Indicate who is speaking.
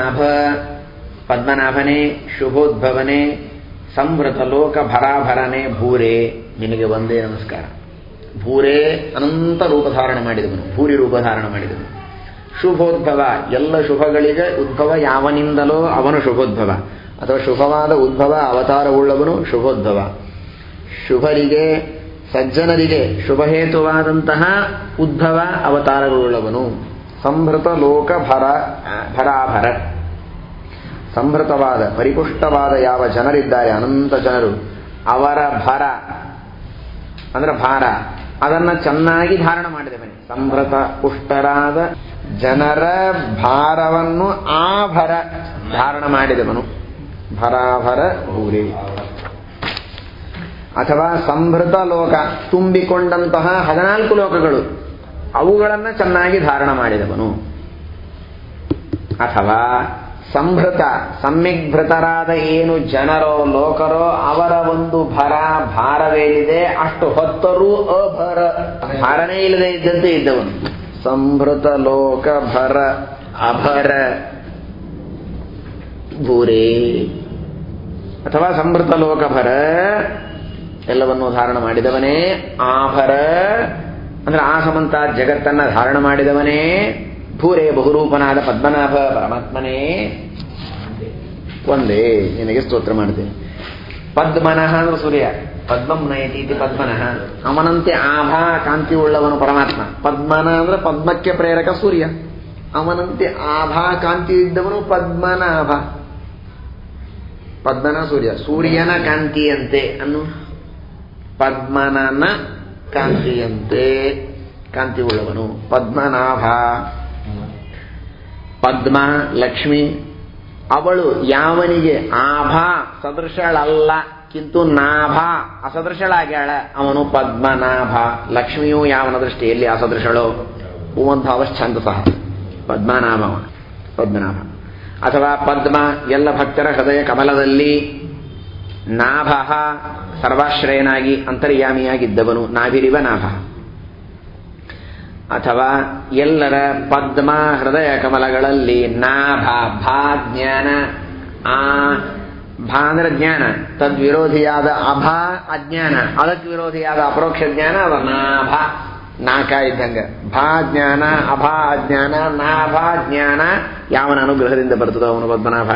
Speaker 1: ನಾಭ, ಪದ್ಮನಾಭನೇ, ಶುಭೋದ್ಭವನೇ ಸಂವೃತ ಲೋಕ ಭರಾಭರನೆ ಭೂರೇ. ನಿನಗೆ ಒಂದೇ ನಮಸ್ಕಾರ. ಭೂರೇ ಅನಂತ ರೂಪ ಧಾರಣೆ ಮಾಡಿದವನು. ಭೂರಿ ರೂಪ ಧಾರಣ ಮಾಡಿದವನು. ಶುಭೋದ್ಭವ. ಎಲ್ಲ ಶುಭಗಳಿಗೆ ಉದ್ಭವ ಯಾವನಿಂದಲೋ ಅವನು ಶುಭೋದ್ಭವ. ಅಥವಾ ಶುಭವಾದ ಉದ್ಭವ ಅವತಾರವುಳ್ಳವನು ಶುಭೋದ್ಭವ. ಶುಭರಿಗೆ, ಸಜ್ಜನರಿಗೆ ಶುಭಹೇತುವಾದಂತಹ ಉದ್ಭವ ಅವತಾರಗಳುಳ್ಳವನು. ಸಂಭೃತ ಲೋಕ ಭರ ಭರಾಭರ. ಸಂಭೃತವಾದ, ಪರಿಪುಷ್ಟವಾದ ಯಾವ ಜನರಿದ್ದಾರೆ, ಅನಂತ ಜನರು. ಅವರ ಭರ. ಅಂದ್ರೆ ಭಾರ. ಅದನ್ನ ಚೆನ್ನಾಗಿ ಧಾರಣ ಮಾಡಿದೆ ಬನ್ನಿ ಸಂಭ್ರತ ಪುಷ್ಟರಾದ ಜನರ ಭಾರವನ್ನು ಆ ಭರ ಧಾರಣ ಮಾಡಿದವನು ಭರಾಭರ ಭೂರಿ ಅಥವಾ ಸಂಭೃತ ಲೋಕ ತುಂಬಿಕೊಂಡಂತಹ ಹದಿನಾಲ್ಕು ಲೋಕಗಳು. ಅವುಗಳನ್ನ ಚೆನ್ನಾಗಿ ಧಾರಣ ಮಾಡಿದವನು. ಅಥವಾ ಸಂಭೃತ ಸಮ್ಯಗ್ಭೃತರಾದ ಏನು ಜನರೋ, ಲೋಕರೋ, ಅವರ ಒಂದು ಭರ, ಭಾರವೇನಿದೆ, ಅಷ್ಟು ಹೊತ್ತರೂ ಅಭರ. ಭಾರನೇ ಇಲ್ಲದೆ ಇದ್ದಂತೆ ಇದ್ದವನು. ಸಂಭೃತ, ಲೋಕ, ಭರ, ಅಭರ. ಭೂರೇ. ಅಥವಾ ಸಂಭೃತ ಲೋಕಭರ ಎಲ್ಲವನ್ನು ಧಾರಣ ಮಾಡಿದವನೇ ಆಭರ. ಅಂದ್ರೆ ಆ ಸಮಂತ ಜಗತ್ತನ್ನ ಧಾರಣ ಮಾಡಿದವನೇ ಭೂರೇ ಬಹುರೂಪನಾದ ಪದ್ಮನಾಭ ಪರಮಾತ್ಮನೇ. ಒಂದೇ, ನಿನಗೆ ಸ್ತೋತ್ರ ಮಾಡ್ತೇನೆ ಪದ್ಮನಃ ಅಂದ್ರೆ ಸೂರ್ಯ. ಪದ್ಮಂ ನಯತಿ ನಯತೀತಿ ಪದ್ಮನಃ. ಅವನಂತೆ ಆಭಾ ಕಾಂತಿ ಉಳ್ಳವನು ಪರಮಾತ್ಮ. ಪದ್ಮನ ಅಂದ್ರೆ ಪದ್ಮಕ್ಕೆ ಪ್ರೇರಕ ಸೂರ್ಯ. ಅವನಂತೆ ಆಭಾ ಕಾಂತಿ ಇದ್ದವನು ಪದ್ಮನಾಭ. ಪದ್ಮನ ಸೂರ್ಯ. ಸೂರ್ಯನ ಕಾಂತಿಯಂತೆ ಅನ್ನು ಪದ್ಮನನ ಕಾಂತಿಯಂತೆ ಕಾಂತಿ ಉಳ್ಳವನು ಪದ್ಮನಾಭ. ಪದ್ಮ, ಲಕ್ಷ್ಮಿ, ಅವಳು ಯಾವನಿಗೆ ಆಭಾ ಸದೃಶಳಲ್ಲ, ಕಿಂತು ನಾಭ ಅಸದೃಶಳಾಗ್ಯಾಳ. ಅವನು ಪದ್ಮನಾಭ. ಲಕ್ಷ್ಮಿಯು ಯಾವನ ದೃಷ್ಟಿಯಲ್ಲಿ ಹೂವಂತ ಅವಶ್ಚಂದ ಸಹ ಪದ್ಮನಾಭ ಪದ್ಮನಾಭ. ಅಥವಾ ಪದ್ಮ, ಎಲ್ಲ ಭಕ್ತರ ಹೃದಯ ಕಮಲದಲ್ಲಿ ನಾಭ ಸರ್ವಾಶ್ರಯನಾಗಿ ಅಂತರ್ಯಾಮಿಯಾಗಿದ್ದವನು ನಾಭಿರಿವ ನಾಭ. ಅಥವಾ ಎಲ್ಲರ ಪದ್ಮ ಹೃದಯ ಕಮಲಗಳಲ್ಲಿ ನಾಭ ಭಾ ಜ್ಞಾನ ಆ ಭಾ ಅಂದ್ರೆ ಜ್ಞಾನ ತದ್ವಿರೋಧಿಯಾದ ಅಭಾ ಅಜ್ಞಾನ, ಅದಕ್ಕೆ ವಿರೋಧಿಯಾದ ಅಪರೋಕ್ಷ ಜ್ಞಾನ, ಅದ ನಾಭ. ನಾಕ ಇದ್ದಂಗ ಭಾ ಜ್ಞಾನ ಅಭಾ ಅಜ್ಞಾನ ನಾಭ ಜ್ಞಾನ ಯಾವನ ಅನುಗ್ರಹದಿಂದ ಬರ್ತದೋ ಅವನು ಪದ್ಮನಾಭ.